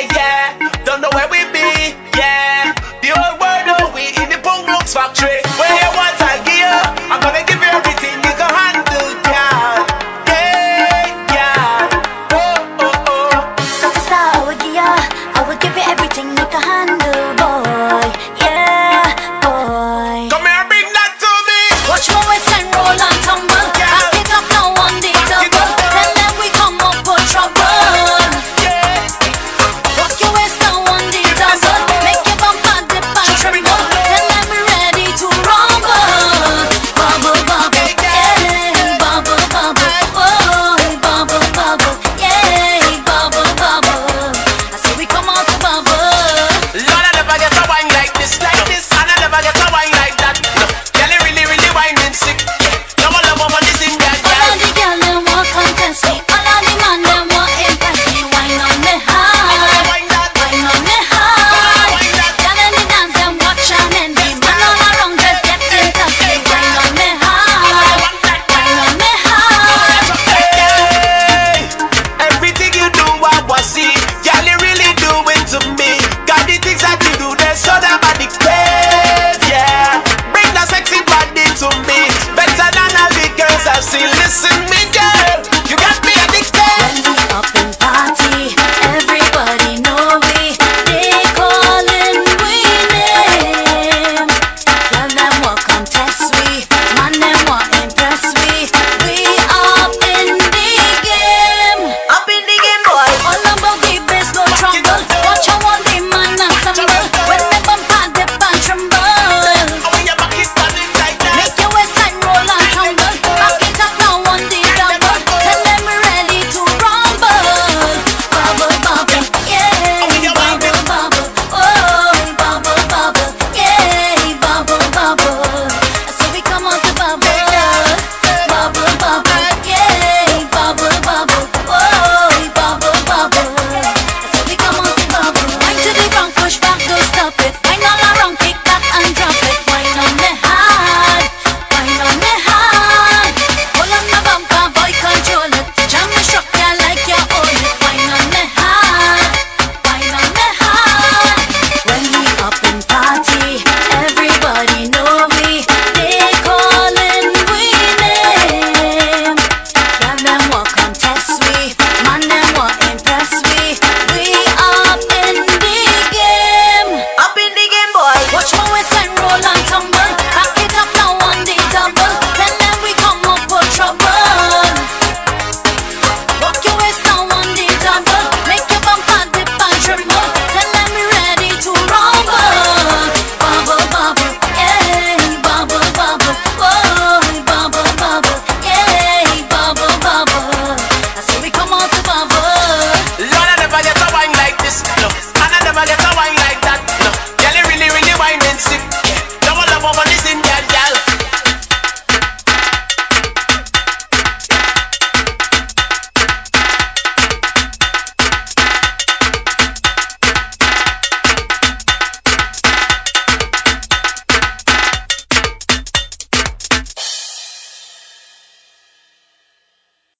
yeah, yeah. Don't know where we be, yeah. The old world know we in the Boom Factory.